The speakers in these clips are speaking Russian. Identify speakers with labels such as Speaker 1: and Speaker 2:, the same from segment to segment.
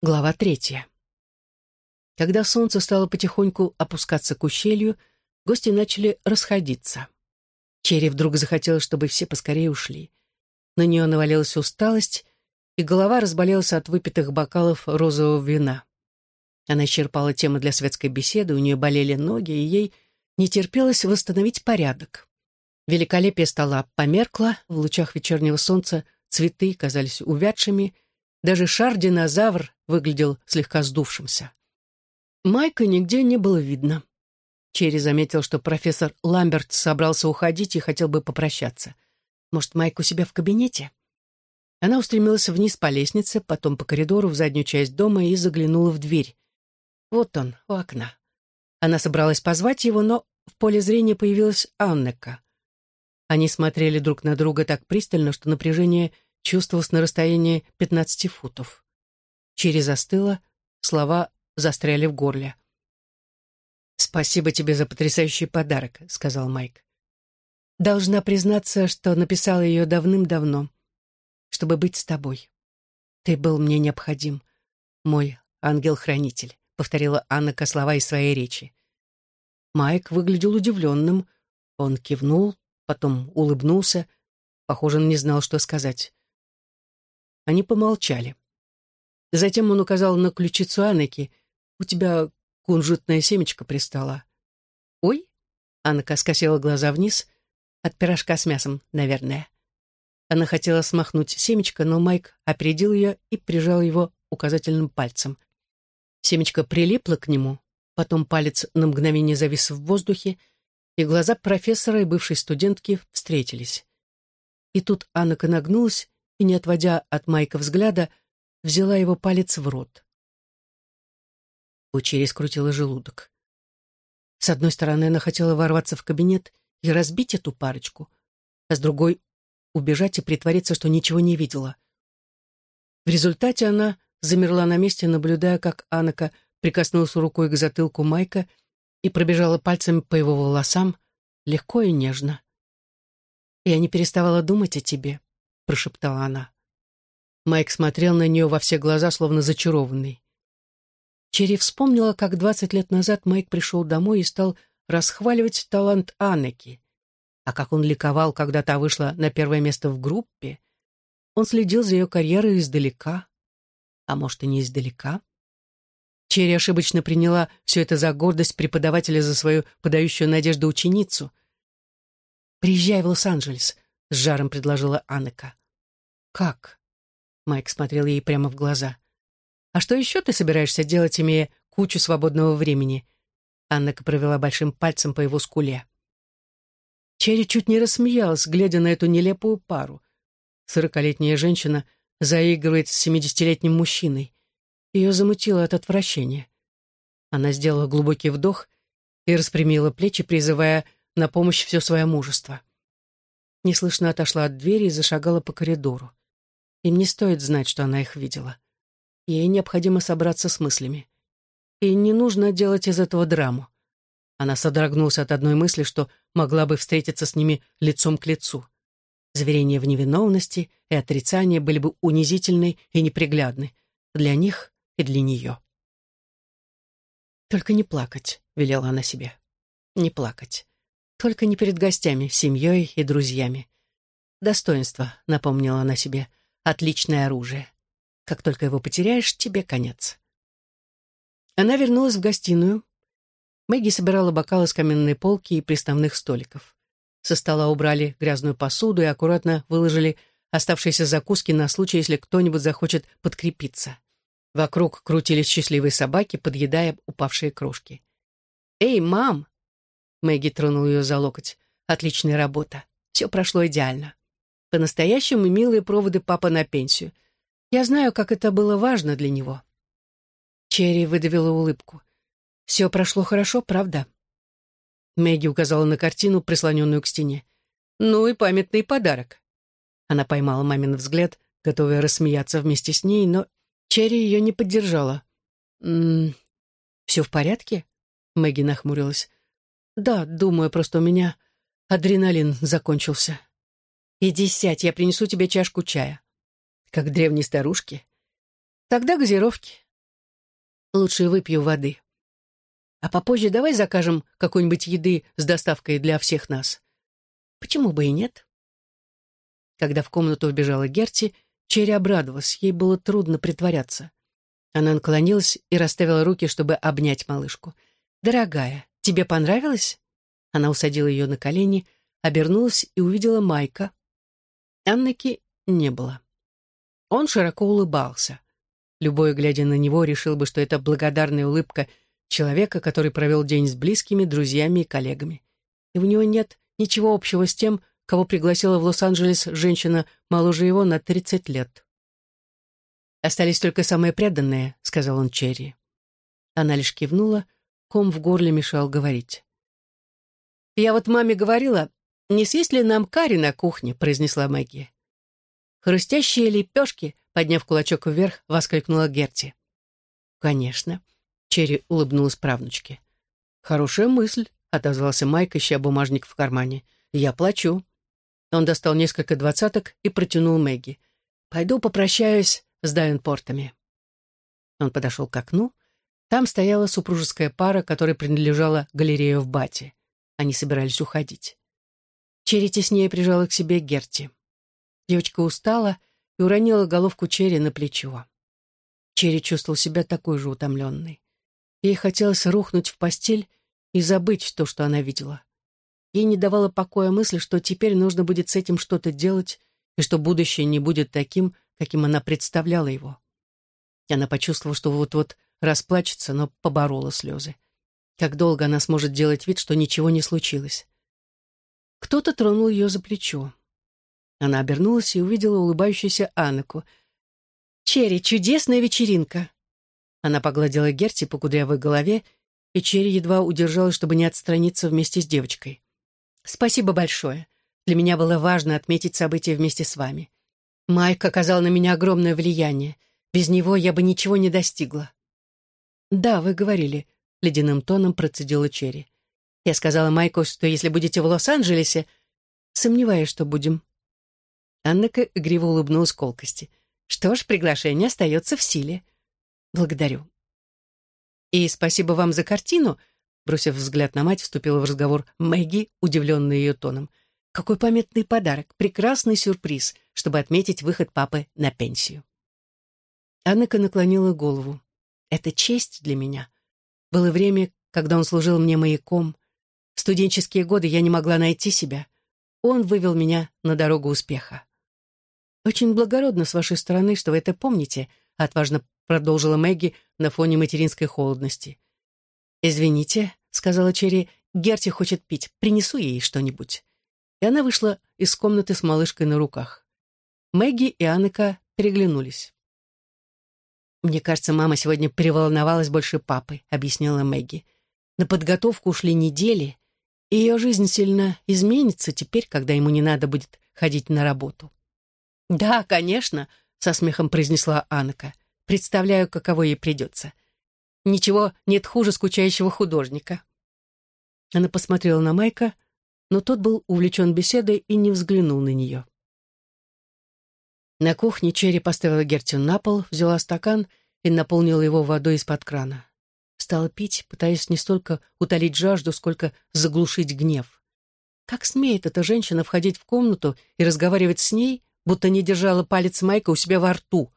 Speaker 1: Глава третья. Когда солнце стало потихоньку опускаться к ущелью, гости начали расходиться. Черри вдруг захотелось, чтобы все поскорее ушли. На нее навалилась усталость, и голова разболелась от выпитых бокалов розового вина. Она исчерпала темы для светской беседы, у нее болели ноги, и ей не терпелось восстановить порядок. Великолепие стола померкло, в лучах вечернего солнца цветы казались увядшими — даже шар-динозавр выглядел слегка сдувшимся. Майка нигде не было видно. Черри заметил, что профессор Ламберт собрался уходить и хотел бы попрощаться. Может, Майк у себя в кабинете? Она устремилась вниз по лестнице, потом по коридору в заднюю часть дома и заглянула в дверь. Вот он, у окна. Она собралась позвать его, но в поле зрения появилась Аннека. Они смотрели друг на друга так пристально, что напряжение чувствовалось на расстоянии пятнадцати футов. Черри застыла, слова застряли в горле. «Спасибо тебе за потрясающий подарок», — сказал Майк. «Должна признаться, что написала ее давным-давно, чтобы быть с тобой. Ты был мне необходим, мой ангел-хранитель», — повторила Анна слова из своей речи. Майк выглядел удивленным. Он кивнул, потом улыбнулся. Похоже, он не знал, что сказать. Они помолчали. Затем он указал на ключицу Аннеки. «У тебя кунжутная семечко пристала». «Ой?» — Аннека скосила глаза вниз. «От пирожка с мясом, наверное». Она хотела смахнуть семечко, но Майк опередил ее и прижал его указательным пальцем. Семечко прилипло к нему, потом палец на мгновение завис в воздухе, и глаза профессора и бывшей студентки встретились. И тут Аннека нагнулась и, не отводя от Майка взгляда, взяла его палец в рот. У Черри скрутила желудок. С одной стороны, она хотела ворваться в кабинет и разбить эту парочку, а с другой — убежать и притвориться, что ничего не видела. В результате она замерла на месте, наблюдая, как Анака прикоснулась рукой к затылку Майка и пробежала пальцами по его волосам, легко и нежно. «Я не переставала думать о тебе», прошептала она. Майк смотрел на нее во все глаза, словно зачарованный. Черри вспомнила, как двадцать лет назад Майк пришел домой и стал расхваливать талант Аннеки, а как он ликовал, когда та вышла на первое место в группе. Он следил за ее карьерой издалека, а может и не издалека. Черри ошибочно приняла все это за гордость преподавателя за свою подающую надежду ученицу. «Приезжай в Лос-Анджелес», — с жаром предложила Аннека. «Как?» Майк смотрел ей прямо в глаза. «А что еще ты собираешься делать, имея кучу свободного времени?» Аннека провела большим пальцем по его скуле. Черри чуть не рассмеялась, глядя на эту нелепую пару. Сорокалетняя женщина заигрывает с семидесятилетним мужчиной. Ее замутило от отвращения. Она сделала глубокий вдох и распрямила плечи, призывая на помощь все свое мужество. Неслышно отошла от двери и зашагала по коридору. Им не стоит знать, что она их видела. Ей необходимо собраться с мыслями. И не нужно делать из этого драму. Она содрогнулась от одной мысли, что могла бы встретиться с ними лицом к лицу. Заверения в невиновности и отрицание были бы унизительны и неприглядны для них и для нее. «Только не плакать», — велела она себе. «Не плакать. Только не перед гостями, семьей и друзьями. Достоинство, напомнила она себе, отличное оружие. Как только его потеряешь, тебе конец. Она вернулась в гостиную. Мэгги собирала бокалы с каменной полки и приставных столиков. Со стола убрали грязную посуду и аккуратно выложили оставшиеся закуски на случай, если кто-нибудь захочет подкрепиться. Вокруг крутились счастливые собаки, подъедая упавшие крошки. «Эй, мам!» Мэгги тронул ее за локоть. «Отличная работа. Все прошло идеально. По-настоящему милые проводы папа на пенсию. Я знаю, как это было важно для него». Черри выдавила улыбку. «Все прошло хорошо, правда?» Мэгги указала на картину, прислоненную к стене. «Ну и памятный подарок». Она поймала мамин взгляд, готовая рассмеяться вместе с ней, но Черри ее не поддержала. «М -м, «Все в порядке?» Мэгги нахмурилась. «Да, думаю, просто у меня адреналин закончился. Иди сядь, я принесу тебе чашку чая». «Как древней старушки». «Тогда газировки. Лучше выпью воды. А попозже давай закажем какой-нибудь еды с доставкой для всех нас. Почему бы и нет? Когда в комнату вбежала Герти, Черри обрадовалась, ей было трудно притворяться. Она наклонилась и расставила руки, чтобы обнять малышку. «Дорогая, тебе понравилось?» Она усадила ее на колени, обернулась и увидела Майка. Аннеки не было. Он широко улыбался. Любой, глядя на него, решил бы, что это благодарная улыбка человека, который провел день с близкими, друзьями и коллегами. И у него нет ничего общего с тем, кого пригласила в Лос-Анджелес женщина моложе его на 30 лет. «Остались только самые преданные», — сказал он Черри. Она лишь кивнула, ком в горле мешал говорить. «Я вот маме говорила, не съесть ли нам карри на кухне?» — произнесла Мэгги. «Хрустящие лепешки», — подняв кулачок вверх, воскликнула Герти. «Конечно», — Черри улыбнулась правнучке. «Хорошая мысль», — отозвался Майк, ища бумажник в кармане. «Я плачу». Он достал несколько двадцаток и протянул Мэгги. «Пойду попрощаюсь с Дайенпортами». Он подошел к окну. Там стояла супружеская пара, которая принадлежала галерее в Бате. Они собирались уходить. Черри теснее прижала к себе Герти. Девочка устала и уронила головку Черри на плечо. Черри чувствовал себя такой же утомленной. Ей хотелось рухнуть в постель и забыть то, что она видела. Ей не давала покоя мысль, что теперь нужно будет с этим что-то делать, и что будущее не будет таким, каким она представляла его. И она почувствовала, что вот-вот расплачется, но поборола слезы. Как долго она сможет делать вид, что ничего не случилось? Кто-то тронул ее за плечо. Она обернулась и увидела улыбающуюся Анеку. «Черри, чудесная вечеринка!» Она погладила Герти по кудрявой голове, и Черри едва удержалась, чтобы не отстраниться вместе с девочкой. Спасибо большое. Для меня было важно отметить события вместе с вами. Майк оказал на меня огромное влияние. Без него я бы ничего не достигла. Да, вы говорили, ледяным тоном процедила Черри. Я сказала Майку, что если будете в Лос-Анджелесе, сомневаюсь, что будем. Аннека игриво улыбнулась колкости. Что ж, приглашение остается в силе. Благодарю. И спасибо вам за картину, Бросив взгляд на мать, вступила в разговор Мэгги, удивленная ее тоном. «Какой памятный подарок! Прекрасный сюрприз, чтобы отметить выход папы на пенсию!» Аннека наклонила голову. «Это честь для меня. Было время, когда он служил мне маяком. Студенческие годы я не могла найти себя. Он вывел меня на дорогу успеха». «Очень благородно с вашей стороны, что вы это помните», — отважно продолжила Мэгги на фоне материнской холодности. «Извините, — сказала Черри, — Герти хочет пить, принесу ей что-нибудь. И она вышла из комнаты с малышкой на руках. Мэгги и Аннека переглянулись. «Мне кажется, мама сегодня переволновалась больше папы», — объяснила Мэгги. «На подготовку ушли недели, ее жизнь сильно изменится теперь, когда ему не надо будет ходить на работу». «Да, конечно», — со смехом произнесла Аннека. «Представляю, каково ей придется. Ничего нет хуже скучающего художника. Она посмотрела на Майка, но тот был увлечен беседой и не взглянул на нее. На кухне Черри поставила Гертю на пол, взяла стакан и наполнила его водой из-под крана. Стала пить, пытаясь не столько утолить жажду, сколько заглушить гнев. Как смеет эта женщина входить в комнату и разговаривать с ней, будто не держала палец Майка у себя во рту,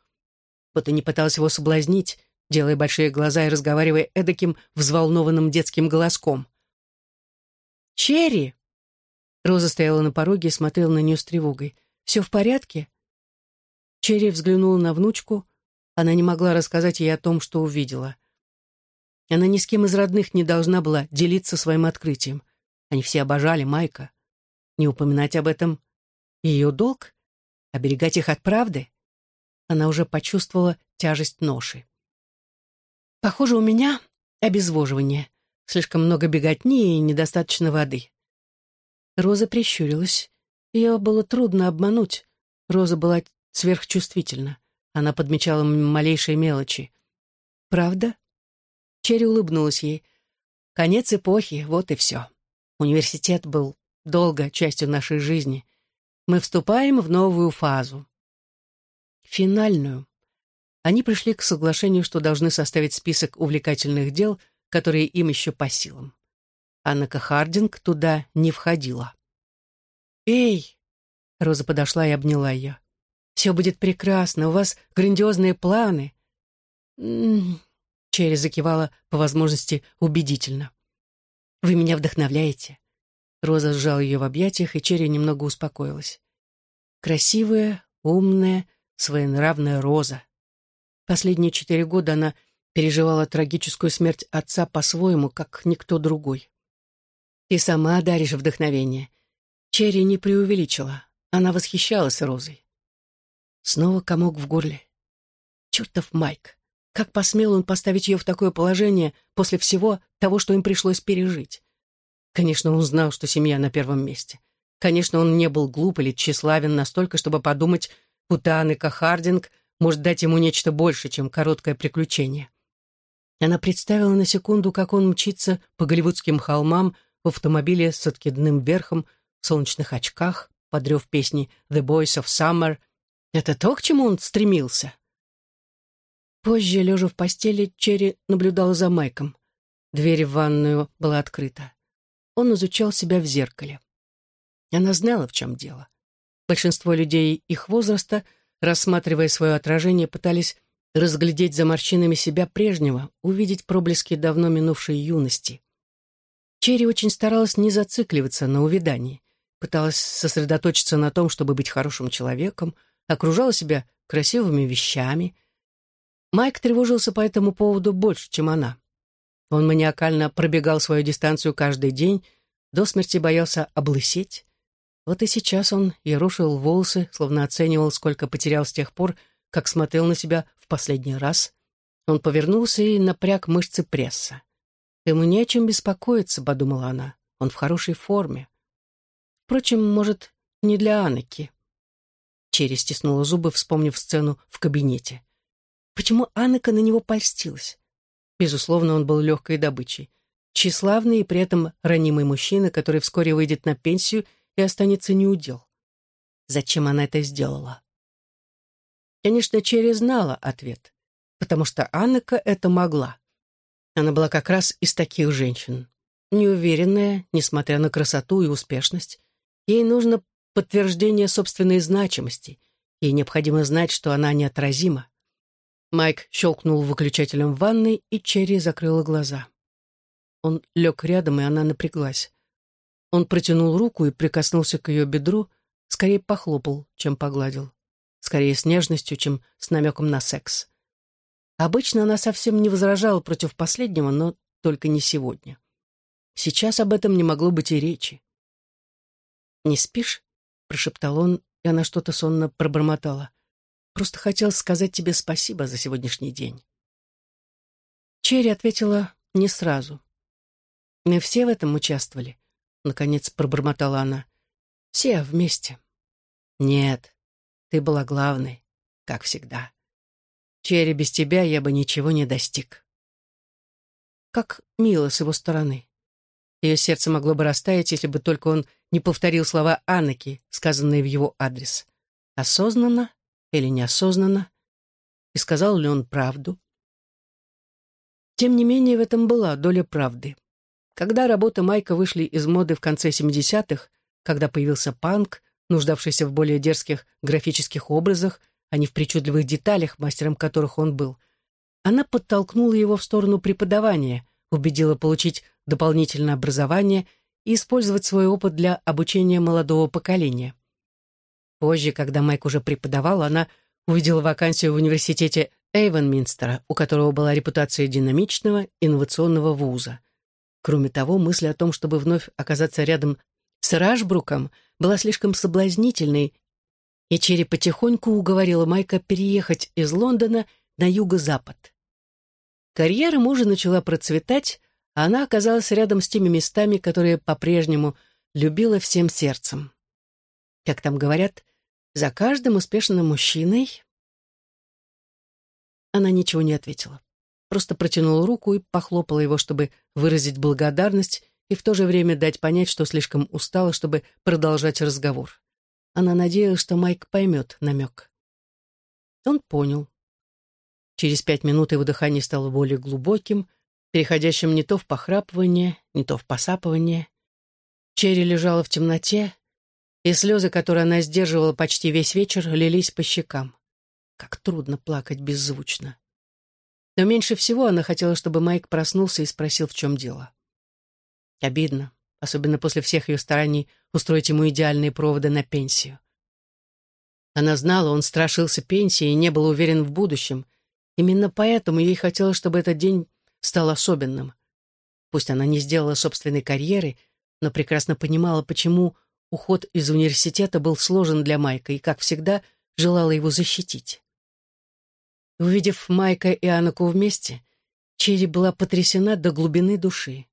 Speaker 1: будто не пыталась его соблазнить, делая большие глаза и разговаривая эдаким взволнованным детским голоском. «Черри!» Роза стояла на пороге и смотрела на нее с тревогой. «Все в порядке?» Черри взглянула на внучку. Она не могла рассказать ей о том, что увидела. Она ни с кем из родных не должна была делиться своим открытием. Они все обожали Майка. Не упоминать об этом — ее долг? Оберегать их от правды? Она уже почувствовала тяжесть ноши. Похоже, у меня обезвоживание. Слишком много беготни и недостаточно воды. Роза прищурилась. Ее было трудно обмануть. Роза была сверхчувствительна. Она подмечала малейшие мелочи. «Правда?» Черри улыбнулась ей. «Конец эпохи, вот и все. Университет был долго частью нашей жизни. Мы вступаем в новую фазу. Финальную. они пришли к соглашению, что должны составить список увлекательных дел, которые им еще по силам. Аннака Хардинг туда не входила. «Эй!» — Роза подошла и обняла ее. «Все будет прекрасно, у вас грандиозные планы». Черри закивала по возможности убедительно. «Вы меня вдохновляете». Роза сжала ее в объятиях, и Черри немного успокоилась. Красивая, умная, своенравная Роза. Последние четыре года она переживала трагическую смерть отца по-своему, как никто другой. «Ты сама даришь вдохновение». Черри не преувеличила. Она восхищалась Розой. Снова комок в горле. Чертов Майк. Как посмел он поставить ее в такое положение после всего того, что им пришлось пережить? Конечно, он знал, что семья на первом месте. Конечно, он не был глуп или тщеславен настолько, чтобы подумать, будто Аннека Хардинг может дать ему нечто больше, чем короткое приключение. Она представила на секунду, как он мчится по голливудским холмам в автомобиле с откидным верхом, в солнечных очках, подрев песни «The Boys of Summer». Это то, к чему он стремился. Позже, лежа в постели, Черри наблюдала за Майком. Дверь в ванную была открыта. Он изучал себя в зеркале. Она знала, в чем дело. Большинство людей их возраста, рассматривая свое отражение, пытались разглядеть за морщинами себя прежнего, увидеть проблески давно минувшей юности. Черри очень старалась не зацикливаться на увидании, пыталась сосредоточиться на том, чтобы быть хорошим человеком, окружала себя красивыми вещами — Майк тревожился по этому поводу больше, чем она. Он маниакально пробегал свою дистанцию каждый день, до смерти боялся облысеть. Вот и сейчас он ерошил волосы, словно оценивал, сколько потерял с тех пор, как смотрел на себя в последний раз. Он повернулся и напряг мышцы пресса. «Ему не о чем беспокоиться», — подумала она. «Он в хорошей форме». Впрочем, может, не для Аннеки. Черри стиснула зубы, вспомнив сцену в кабинете. Почему Аннека на него польстилась? Безусловно, он был легкой добычей. Тщеславный и при этом ранимый мужчина, который вскоре выйдет на пенсию и останется неудел. Зачем она это сделала? Конечно, Черри знала ответ, потому что Аннека это могла. Она была как раз из таких женщин. Неуверенная, несмотря на красоту и успешность. Ей нужно подтверждение собственной значимости. Ей необходимо знать, что она неотразима. Майк щелкнул выключателем в ванной, и Черри закрыла глаза. Он лег рядом, и она напряглась. Он протянул руку и прикоснулся к ее бедру, скорее похлопал, чем погладил. Скорее с нежностью, чем с намеком на секс. Обычно она совсем не возражала против последнего, но только не сегодня. Сейчас об этом не могло быть и речи. «Не спишь?» — прошептал он, и она что-то сонно пробормотала. Просто хотел сказать тебе спасибо за сегодняшний день». Черри ответила не сразу. «Мы все в этом участвовали», — наконец пробормотала она. «Все вместе». «Нет, ты была главной, как всегда. Черри, без тебя я бы ничего не достиг». Как мило с его стороны. Ее сердце могло бы растаять, если бы только он не повторил слова Аннеки, сказанные в его адрес. Осознанно или неосознанно, и сказал ли он правду. Тем не менее, в этом была доля правды. Когда работы Майка вышли из моды в конце 70-х, когда появился панк, нуждавшийся в более дерзких графических образах, а не в причудливых деталях, мастером которых он был, она подтолкнула его в сторону преподавания, убедила получить дополнительное образование и использовать свой опыт для обучения молодого поколения. Позже, когда Майк уже преподавал, она увидела вакансию в университете Эйвенминстера, у которого была репутация динамичного, инновационного вуза. Кроме того, мысль о том, чтобы вновь оказаться рядом с Рашбруком, была слишком соблазнительной, и Черри потихоньку уговорила Майка переехать из Лондона на юго-запад. Карьера мужа начала процветать, а она оказалась рядом с теми местами, которые по-прежнему любила всем сердцем. Как там говорят, за каждым успешным мужчиной... Она ничего не ответила. Просто протянула руку и похлопала его, чтобы выразить благодарность и в то же время дать понять, что слишком устала, чтобы продолжать разговор. Она надеялась, что Майк поймет намек. Он понял. Через пять минут его дыхание стало более глубоким, переходящим не то в похрапывание, не то в посапывание. Черри лежала в темноте, и слезы, которые она сдерживала почти весь вечер, лились по щекам. Как трудно плакать беззвучно. Но меньше всего она хотела, чтобы Майк проснулся и спросил, в чем дело. Обидно, особенно после всех ее стараний устроить ему идеальные проводы на пенсию. Она знала, он страшился пенсии и не был уверен в будущем. Именно поэтому ей хотелось, чтобы этот день стал особенным. Пусть она не сделала собственной карьеры, но прекрасно понимала, почему уход из университета был сложен для Майка и, как всегда, желала его защитить. Увидев Майка и Анаку вместе, Черри была потрясена до глубины души.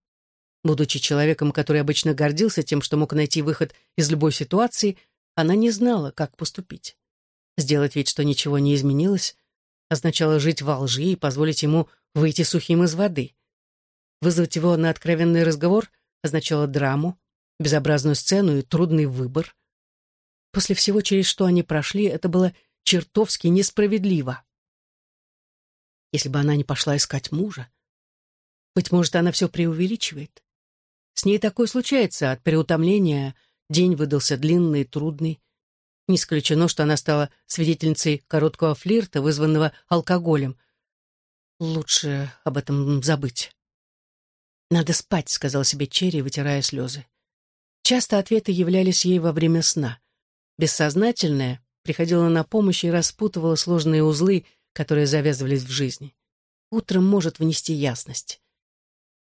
Speaker 1: Будучи человеком, который обычно гордился тем, что мог найти выход из любой ситуации, она не знала, как поступить. Сделать вид, что ничего не изменилось, означало жить во лжи и позволить ему выйти сухим из воды. Вызвать его на откровенный разговор означало драму, безобразную сцену и трудный выбор. После всего, через что они прошли, это было чертовски несправедливо. Если бы она не пошла искать мужа, быть может, она все преувеличивает. С ней такое случается от переутомления, день выдался длинный и трудный. Не исключено, что она стала свидетельницей короткого флирта, вызванного алкоголем. Лучше об этом забыть. «Надо спать», — сказал себе Черри, вытирая слезы. Часто ответы являлись ей во время сна. Бессознательное приходило на помощь и распутывало сложные узлы, которые завязывались в жизни. Утром может внести ясность.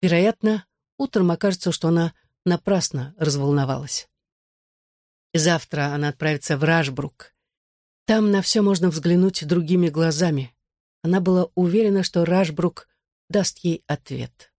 Speaker 1: Вероятно, утром окажется, что она напрасно разволновалась. Завтра она отправится в Рашбрук. Там на все можно взглянуть другими глазами. Она была уверена, что Рашбрук даст ей ответ.